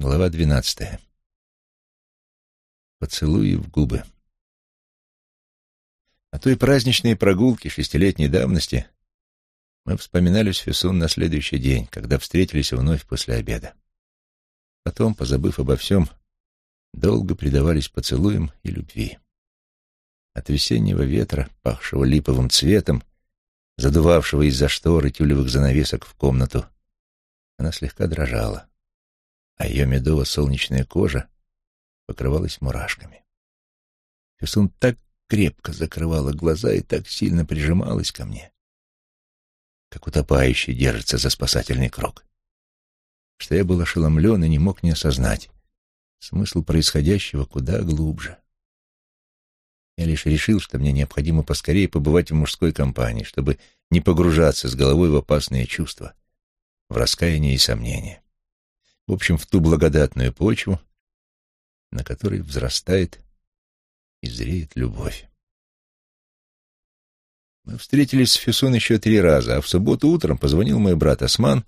Глава двенадцатая. Поцелуи в губы. О той праздничной прогулке шестилетней давности мы вспоминали с Фюсун на следующий день, когда встретились вновь после обеда. Потом, позабыв обо всем, долго предавались поцелуям и любви. От весеннего ветра, пахшего липовым цветом, задувавшего из-за шторы тюлевых занавесок в комнату, она слегка дрожала а ее медово-солнечная кожа покрывалась мурашками. Фисун так крепко закрывала глаза и так сильно прижималась ко мне, как утопающий держится за спасательный круг, что я был ошеломлен и не мог не осознать смысл происходящего куда глубже. Я лишь решил, что мне необходимо поскорее побывать в мужской компании, чтобы не погружаться с головой в опасные чувства, в раскаяние и сомнения в общем, в ту благодатную почву, на которой взрастает и зреет любовь. Мы встретились с Фюсун еще три раза, а в субботу утром позвонил мой брат Осман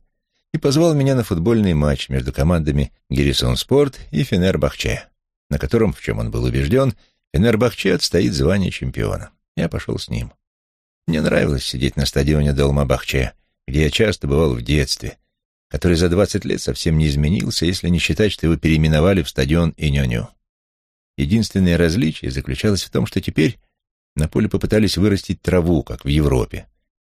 и позвал меня на футбольный матч между командами Гирисон Спорт и Фенербахче, на котором, в чем он был убежден, Фенербахче отстоит звание чемпиона. Я пошел с ним. Мне нравилось сидеть на стадионе Долма-Бахче, где я часто бывал в детстве, который за двадцать лет совсем не изменился, если не считать, что его переименовали в стадион Иньоню. Единственное различие заключалось в том, что теперь на поле попытались вырастить траву, как в Европе.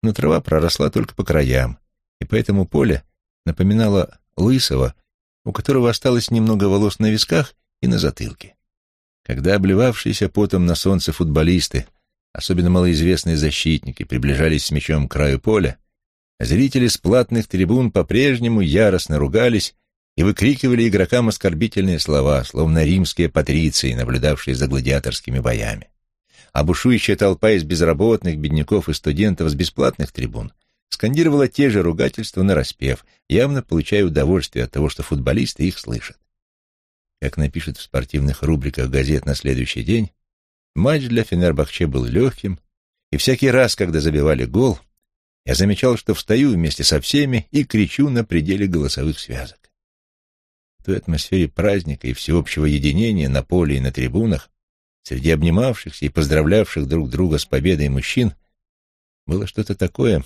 Но трава проросла только по краям, и поэтому поле напоминало лысого, у которого осталось немного волос на висках и на затылке. Когда обливавшиеся потом на солнце футболисты, особенно малоизвестные защитники, приближались с мячом к краю поля, Зрители с платных трибун по-прежнему яростно ругались и выкрикивали игрокам оскорбительные слова, словно римские патриции, наблюдавшие за гладиаторскими боями. А бушующая толпа из безработных, бедняков и студентов с бесплатных трибун скандировала те же ругательства нараспев, явно получая удовольствие от того, что футболисты их слышат. Как напишут в спортивных рубриках газет на следующий день, матч для Фенербахче был легким, и всякий раз, когда забивали гол, я замечал, что встаю вместе со всеми и кричу на пределе голосовых связок. В той атмосфере праздника и всеобщего единения на поле и на трибунах, среди обнимавшихся и поздравлявших друг друга с победой мужчин, было что-то такое,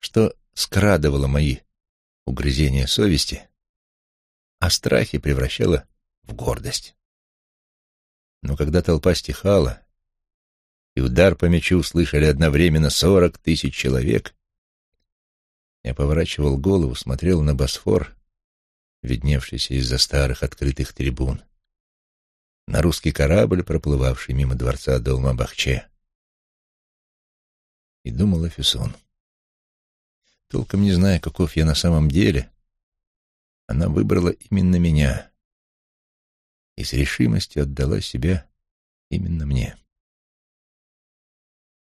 что скрадывало мои угрызения совести, а страхи превращало в гордость. Но когда толпа стихала, и удар по мячу слышали одновременно сорок тысяч человек, я поворачивал голову, смотрел на Босфор, видневшийся из-за старых открытых трибун, на русский корабль, проплывавший мимо дворца Долма-Бахче, и думал о Фюсон. Толком не зная, каков я на самом деле, она выбрала именно меня и с решимостью отдала себя именно мне.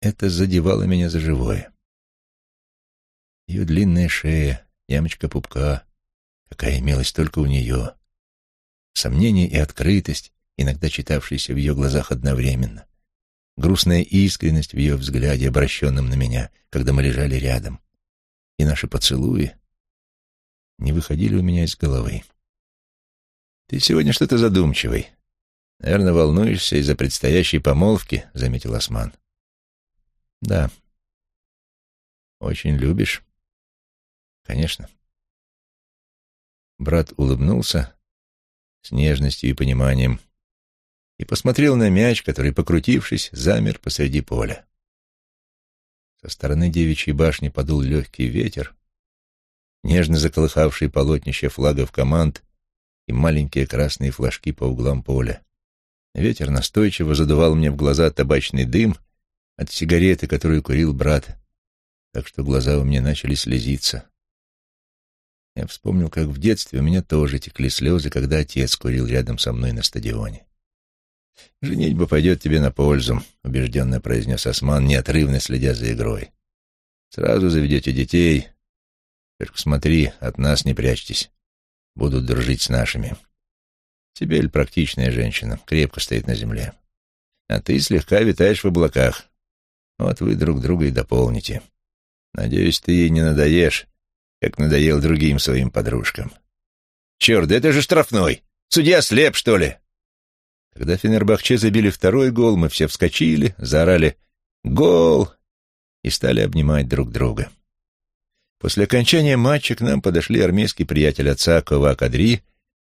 Это задевало меня за живое. Ее длинная шея, ямочка пупка, какая имелась только у нее, сомнение и открытость, иногда читавшиеся в ее глазах одновременно, грустная искренность в ее взгляде, обращенном на меня, когда мы лежали рядом, и наши поцелуи не выходили у меня из головы. «Ты сегодня что-то задумчивый. Наверное, волнуешься из-за предстоящей помолвки», — заметил Осман. Да. Очень любишь? Конечно. Брат улыбнулся с нежностью и пониманием и посмотрел на мяч, который, покрутившись, замер посреди поля. Со стороны девичьей башни подул легкий ветер, нежно заколыхавший полотнище флагов команд и маленькие красные флажки по углам поля. Ветер настойчиво задувал мне в глаза табачный дым — от сигареты, которую курил брат, так что глаза у меня начали слезиться. Я вспомнил, как в детстве у меня тоже текли слезы, когда отец курил рядом со мной на стадионе. «Женитьба пойдет тебе на пользу», — убежденно произнес Осман, неотрывно следя за игрой. «Сразу заведете детей. Только смотри, от нас не прячьтесь. Будут дружить с нашими. Сибель практичная женщина, крепко стоит на земле. А ты слегка витаешь в облаках. Вот вы друг друга и дополните. Надеюсь, ты ей не надоешь, как надоел другим своим подружкам. Черт, да это же штрафной! Судья слеп, что ли?» Когда Фенербахче забили второй гол, мы все вскочили, заорали «Гол!» и стали обнимать друг друга. После окончания матча к нам подошли армейский приятель отца Кова Кадри,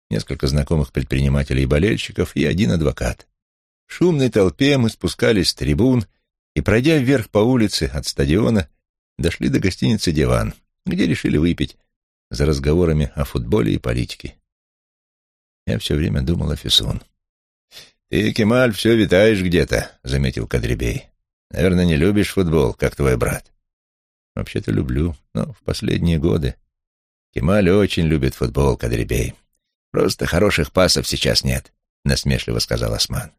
несколько знакомых предпринимателей и болельщиков и один адвокат. В шумной толпе мы спускались с трибун и, пройдя вверх по улице от стадиона, дошли до гостиницы «Диван», где решили выпить за разговорами о футболе и политике. Я все время думал о Фисун. «Ты, Кемаль, все витаешь где-то», — заметил Кадребей. «Наверное, не любишь футбол, как твой брат». «Вообще-то люблю, но в последние годы...» «Кемаль очень любит футбол, Кадребей. Просто хороших пасов сейчас нет», — насмешливо сказал Осман.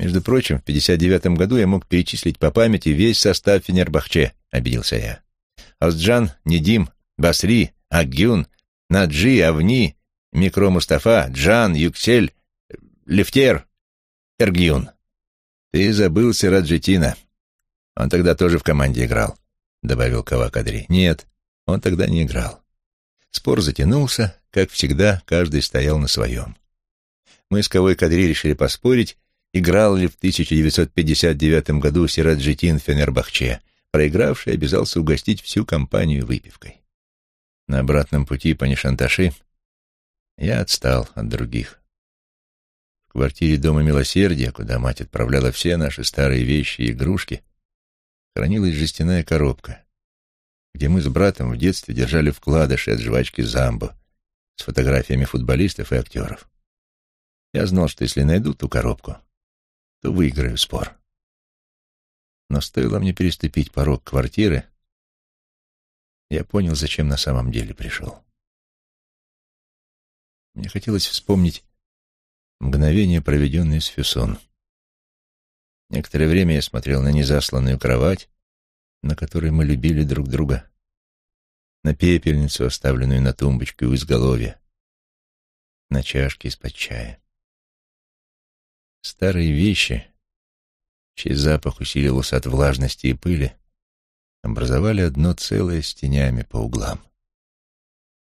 «Между прочим, в 59-м году я мог перечислить по памяти весь состав Фенербахче», — обиделся я. «Озджан, Недим, Басри, Агюн, Наджи, Авни, Микро Мустафа, Джан, Юксель, Лефтер, Эргюн. Ты забыл Сираджетина. Он тогда тоже в команде играл, — добавил Кавакадри. Нет, он тогда не играл. Спор затянулся, как всегда, каждый стоял на своем. Мы с Кавой Кадри решили поспорить, играл ли в 1959 году Сираджетин в Фенербахче. Проигравший обязался угостить всю компанию выпивкой. На обратном пути по Нишанташи я отстал от других. В квартире Дома Милосердия, куда мать отправляла все наши старые вещи и игрушки, хранилась жестяная коробка, где мы с братом в детстве держали вкладыши от жвачки «Замбо» с фотографиями футболистов и актеров. Я знал, что если найду ту коробку, то выиграю спор. Но стоило мне переступить порог квартиры, я понял, зачем на самом деле пришел. Мне хотелось вспомнить мгновение, проведенное с Фюсон. Некоторое время я смотрел на незасланную кровать, на которой мы любили друг друга, на пепельницу, оставленную на тумбочке у изголовья, на чашке из-под чая. Старые вещи, чей запах усиливался от влажности и пыли, образовали одно целое с тенями по углам,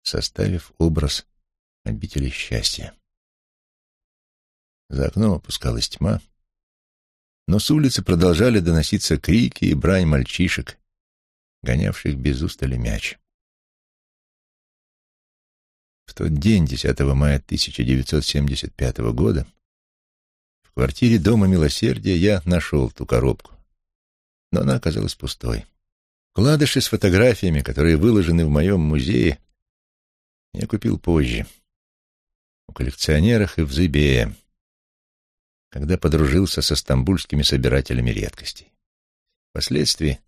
составив образ обители счастья. За окном опускалась тьма, но с улицы продолжали доноситься крики и брань мальчишек, гонявших без устали мяч. В тот день, 10 мая 1975 года, квартире Дома Милосердия я нашел ту коробку, но она оказалась пустой. Вкладыши с фотографиями, которые выложены в моем музее, я купил позже, у коллекционерах и в Зыбее, когда подружился со стамбульскими собирателями редкостей. Впоследствии,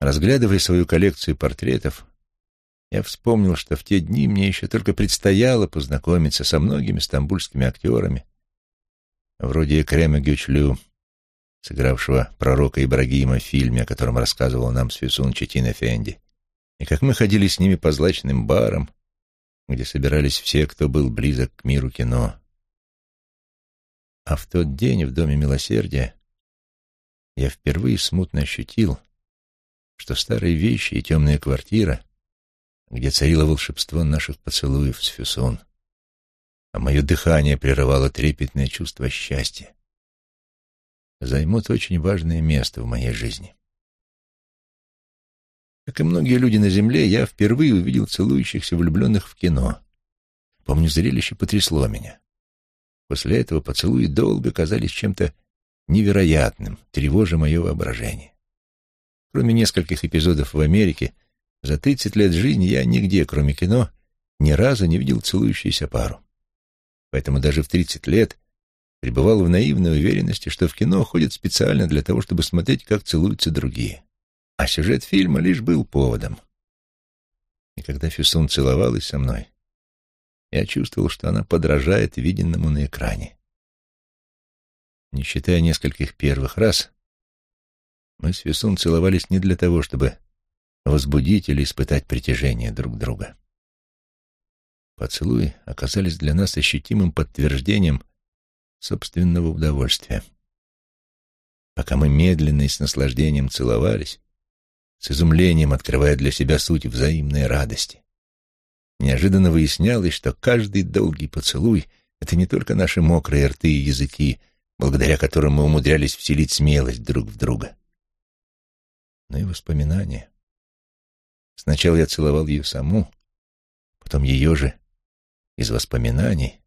разглядывая свою коллекцию портретов, я вспомнил, что в те дни мне еще только предстояло познакомиться со многими стамбульскими актерами, вроде Экрема Гючлю, сыгравшего пророка Ибрагима в фильме, о котором рассказывал нам Сфисун Четин Эфенди, и как мы ходили с ними по злачным барам, где собирались все, кто был близок к миру кино. А в тот день в Доме Милосердия я впервые смутно ощутил, что старые вещи и темная квартира, где царило волшебство наших поцелуев с Фюсон, а мое дыхание прерывало трепетное чувство счастья, займут очень важное место в моей жизни. Как и многие люди на Земле, я впервые увидел целующихся влюбленных в кино. Помню, зрелище потрясло меня. После этого поцелуи долго казались чем-то невероятным, тревожа мое воображение. Кроме нескольких эпизодов в Америке, за 30 лет жизни я нигде, кроме кино, ни разу не видел целующуюся пару. Поэтому даже в 30 лет пребывал в наивной уверенности, что в кино ходят специально для того, чтобы смотреть, как целуются другие а сюжет фильма лишь был поводом. И когда Фюсун целовалась со мной, я чувствовал, что она подражает виденному на экране. Не считая нескольких первых раз, мы с Фюсун целовались не для того, чтобы возбудить или испытать притяжение друг друга. Поцелуи оказались для нас ощутимым подтверждением собственного удовольствия. Пока мы медленно и с наслаждением целовались, с изумлением открывая для себя суть взаимной радости. неожиданно выяснялось, что каждый долгий поцелуй — это не только наши мокрые рты и языки, благодаря которым мы умудрялись вселить смелость друг в друга, но и воспоминания. Сначала я целовал ее саму, потом ее же из воспоминаний,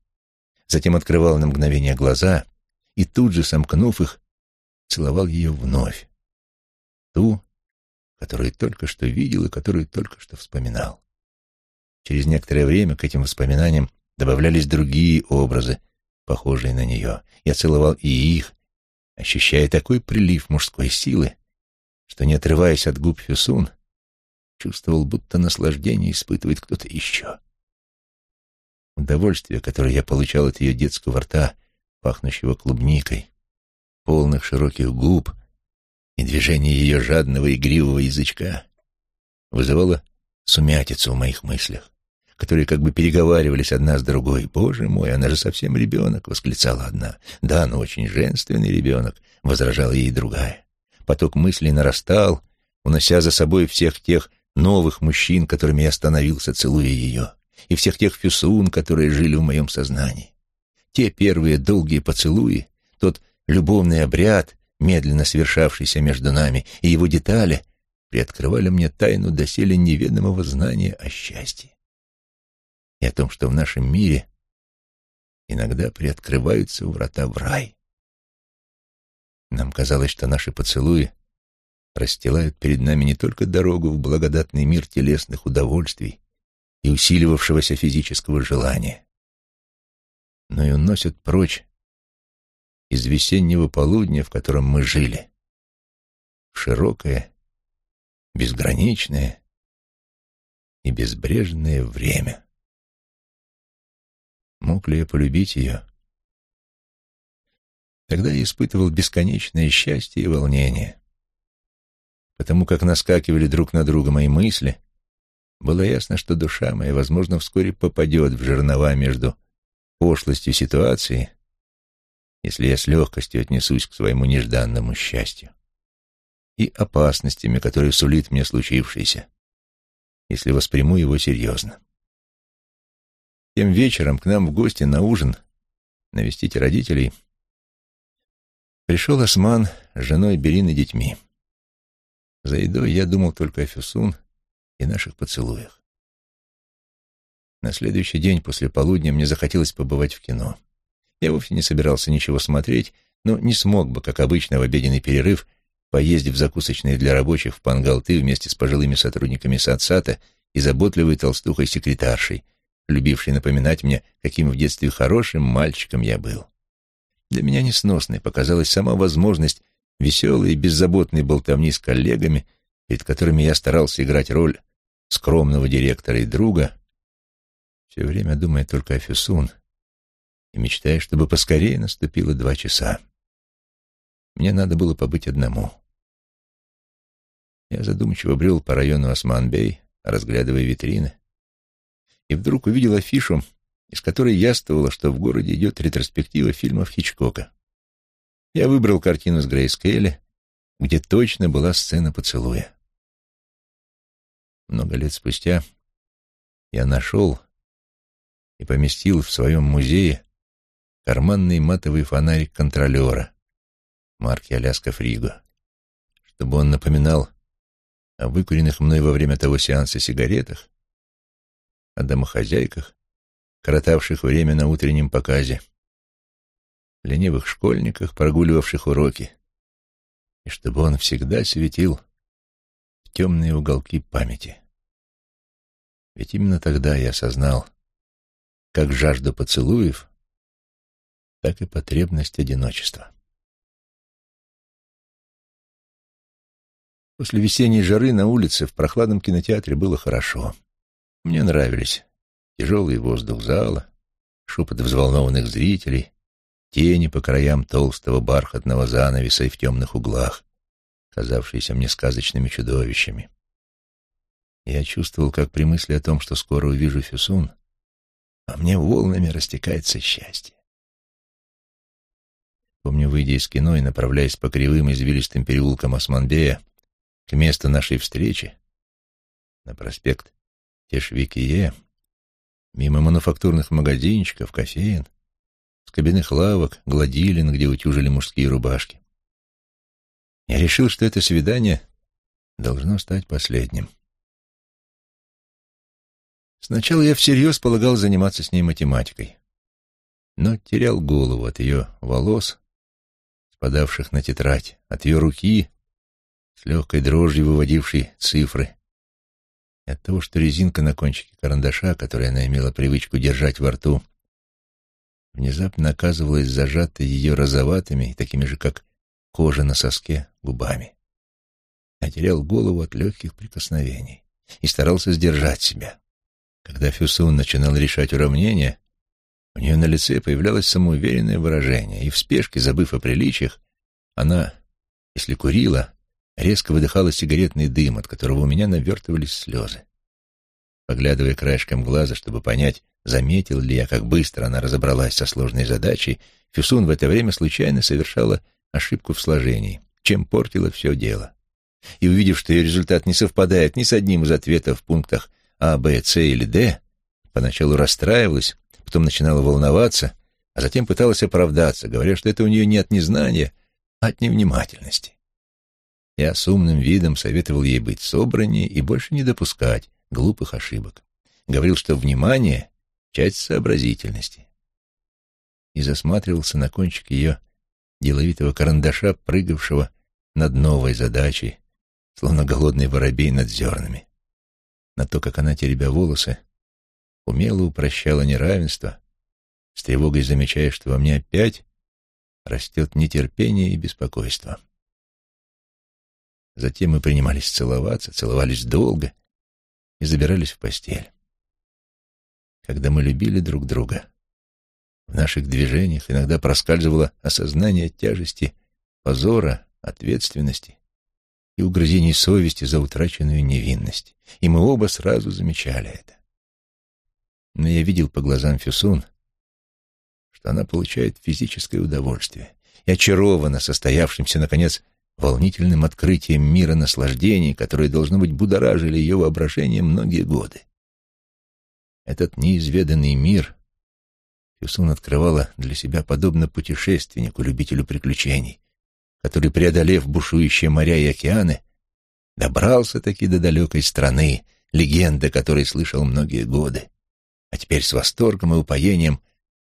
затем открывал на мгновение глаза и тут же, сомкнув их, целовал ее вновь, ту, которую только что видел и которую только что вспоминал. Через некоторое время к этим воспоминаниям добавлялись другие образы, похожие на нее. Я целовал и их, ощущая такой прилив мужской силы, что, не отрываясь от губ Фюсун, чувствовал, будто наслаждение испытывает кто-то еще. Удовольствие, которое я получал от ее детского рта, пахнущего клубникой, полных широких губ и движения ее жадного игривого язычка, вызывало сумятицу в моих мыслях, которые как бы переговаривались одна с другой. «Боже мой, она же совсем ребенок!» — восклицала одна. «Да, но очень женственный ребенок!» — возражала ей другая. Поток мыслей нарастал, унося за собой всех тех новых мужчин, которыми я становился, целуя ее, и всех тех фюсун, которые жили в моем сознании. Те первые долгие поцелуи, тот любовный обряд, медленно совершавшийся между нами, и его детали приоткрывали мне тайну доселе неведомого знания о счастье и о том, что в нашем мире иногда приоткрываются врата в рай. Нам казалось, что наши поцелуи расстилают перед нами не только дорогу в благодатный мир телесных удовольствий и усиливавшегося физического желания, но и уносят прочь из весеннего полудня, в котором мы жили, широкое, безграничное и безбрежное время. Мог ли я полюбить ее? Тогда я испытывал бесконечное счастье и волнение. Потому как наскакивали друг на друга мои мысли, было ясно, что душа моя, возможно, вскоре попадет в жернова между пошлостью ситуации, если я с легкостью отнесусь к своему нежданному счастью, и опасностями, которые сулит мне случившееся, если восприму его серьезно. Тем вечером к нам в гости на ужин навестить родителей пришел Осман с женой Берин и детьми. За едой я думал только о Фюсун и наших поцелуях. На следующий день после полудня мне захотелось побывать в кино. Я вовсе не собирался ничего смотреть, но не смог бы, как обычно, в обеденный перерыв поездить в закусочные для рабочих в Пангалты вместе с пожилыми сотрудниками Сатсата и заботливой толстухой-секретаршей, любившей напоминать мне, каким в детстве хорошим мальчиком я был. Для меня несносной показалась сама возможность веселой и беззаботной болтовни с коллегами, перед которыми я старался играть роль скромного директора и друга, все время думая только о Фюсун и мечтая, чтобы поскорее наступило два часа. Мне надо было побыть одному. Я задумчиво брел по району Осман-Бей, разглядывая витрины, и вдруг увидел афишу, из которой яствовало, что в городе идет ретроспектива фильмов Хичкока. Я выбрал картину с Грейс Келли, где точно была сцена поцелуя. Много лет спустя я нашел и поместил в своем музее карманный матовый фонарик контролера марки Аляска Фриго, чтобы он напоминал о выкуренных мной во время того сеанса сигаретах, о домохозяйках, коротавших время на утреннем показе, ленивых школьниках, прогуливавших уроки, и чтобы он всегда светил темные уголки памяти. Ведь именно тогда я осознал, как жажду поцелуев, так и потребность одиночества. После весенней жары на улице в прохладном кинотеатре было хорошо. Мне нравились тяжелый воздух зала, шепот взволнованных зрителей, тени по краям толстого бархатного занавеса и в темных углах, казавшиеся мне сказочными чудовищами. Я чувствовал, как при мысли о том, что скоро увижу Фюсун, а мне волнами растекается счастье. Помню, выйдя из кино и направляясь по кривым извилистым переулкам Османбея к месту нашей встречи, на проспект Тешвикие, Мимо мануфактурных магазинчиков, кофеин, с кабинных лавок, гладилин, где утюжили мужские рубашки. Я решил, что это свидание должно стать последним. Сначала я всерьез полагал заниматься с ней математикой, но терял голову от ее волос, спадавших на тетрадь, от ее руки, с легкой дрожью выводившей цифры, и от того, что резинка на кончике карандаша, которую она имела привычку держать во рту, внезапно оказывалась зажатой ее розоватыми такими же, как кожа на соске, губами. Я терял голову от легких прикосновений и старался сдержать себя. Когда Фюсун начинал решать уравнения, у нее на лице появлялось самоуверенное выражение, и в спешке, забыв о приличиях, она, если курила, резко выдыхала сигаретный дым, от которого у меня навертывались слезы. Поглядывая краешком глаза, чтобы понять, заметил ли я, как быстро она разобралась со сложной задачей, Фюсун в это время случайно совершала ошибку в сложении, чем портила все дело. И увидев, что ее результат не совпадает ни с одним из ответов в пунктах А, Б, С или Д, поначалу расстраивалась, потом начинала волноваться, а затем пыталась оправдаться, говоря, что это у нее не от незнания, а от невнимательности. Я с умным видом советовал ей быть собраннее и больше не допускать глупых ошибок. Говорил, что внимание — часть сообразительности. И засматривался на кончик ее деловитого карандаша, прыгавшего над новой задачей, словно голодный воробей над зернами. На то, как она, теребя волосы, умело упрощала неравенство, с тревогой замечая, что во мне опять растет нетерпение и беспокойство. Затем мы принимались целоваться, целовались долго и забирались в постель. Когда мы любили друг друга, в наших движениях иногда проскальзывало осознание тяжести, позора, ответственности и угрызений совести за утраченную невинность, и мы оба сразу замечали это. Но я видел по глазам Фюсун, что она получает физическое удовольствие и очарована состоявшимся, наконец, волнительным открытием мира наслаждений, которые, должно быть, будоражили ее воображение многие годы. Этот неизведанный мир Фюсун открывала для себя подобно путешественнику, любителю приключений, который, преодолев бушующие моря и океаны, добрался-таки до далекой страны, легенда которой слышал многие годы, а теперь с восторгом и упоением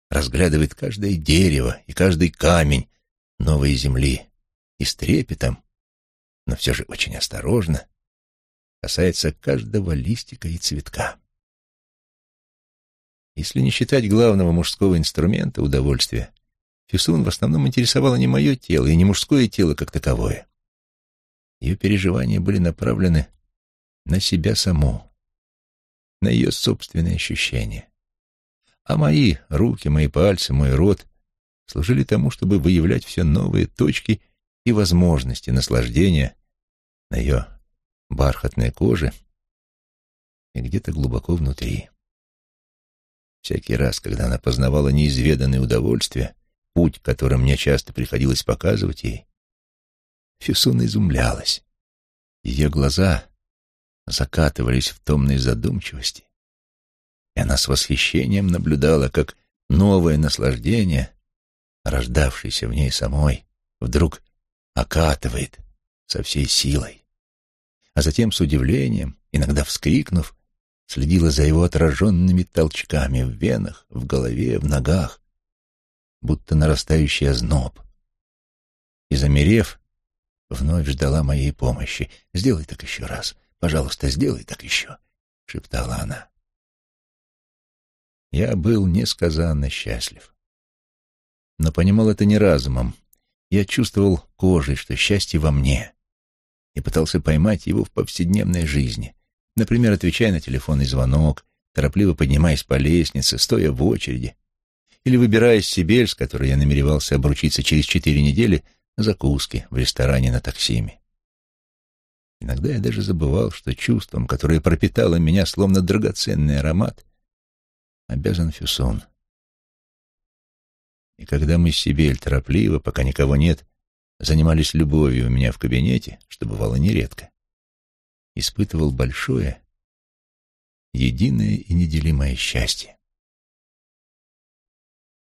разглядывает каждое дерево и каждый камень новой земли, и с трепетом, но все же очень осторожно, касается каждого листика и цветка. Если не считать главного мужского инструмента удовольствия, Фюсун в основном интересовало не мое тело и не мужское тело как таковое. Ее переживания были направлены на себя саму, на ее собственные ощущения. А мои руки, мои пальцы, мой рот служили тому, чтобы выявлять все новые точки и возможности наслаждения на ее бархатной коже и где-то глубоко внутри. Всякий раз, когда она познавала неизведанные удовольствия, путь, которым мне часто приходилось показывать ей, Фюсуна изумлялась. Ее глаза закатывались в томной задумчивости, и она с восхищением наблюдала, как новое наслаждение, рождавшееся в ней самой, вдруг окатывает со всей силой. А затем с удивлением, иногда вскрикнув, следила за его отраженными толчками в венах, в голове, в ногах, будто нарастающий озноб. И, замерев, вновь ждала моей помощи. «Сделай так еще раз. Пожалуйста, сделай так еще», — шептала она. Я был несказанно счастлив. Но понимал это не разумом, я чувствовал кожей, что счастье во мне, и пытался поймать его в повседневной жизни, например, отвечая на телефонный звонок, торопливо поднимаясь по лестнице, стоя в очереди, или выбирая себе, с которой я намеревался обручиться через четыре недели, закуски в ресторане на Таксиме. Иногда я даже забывал, что чувством, которое пропитало меня словно драгоценный аромат, обязан Фюсон. И когда мы с Сибель торопливо, пока никого нет, занимались любовью у меня в кабинете, что бывало нередко, испытывал большое единое и неделимое счастье.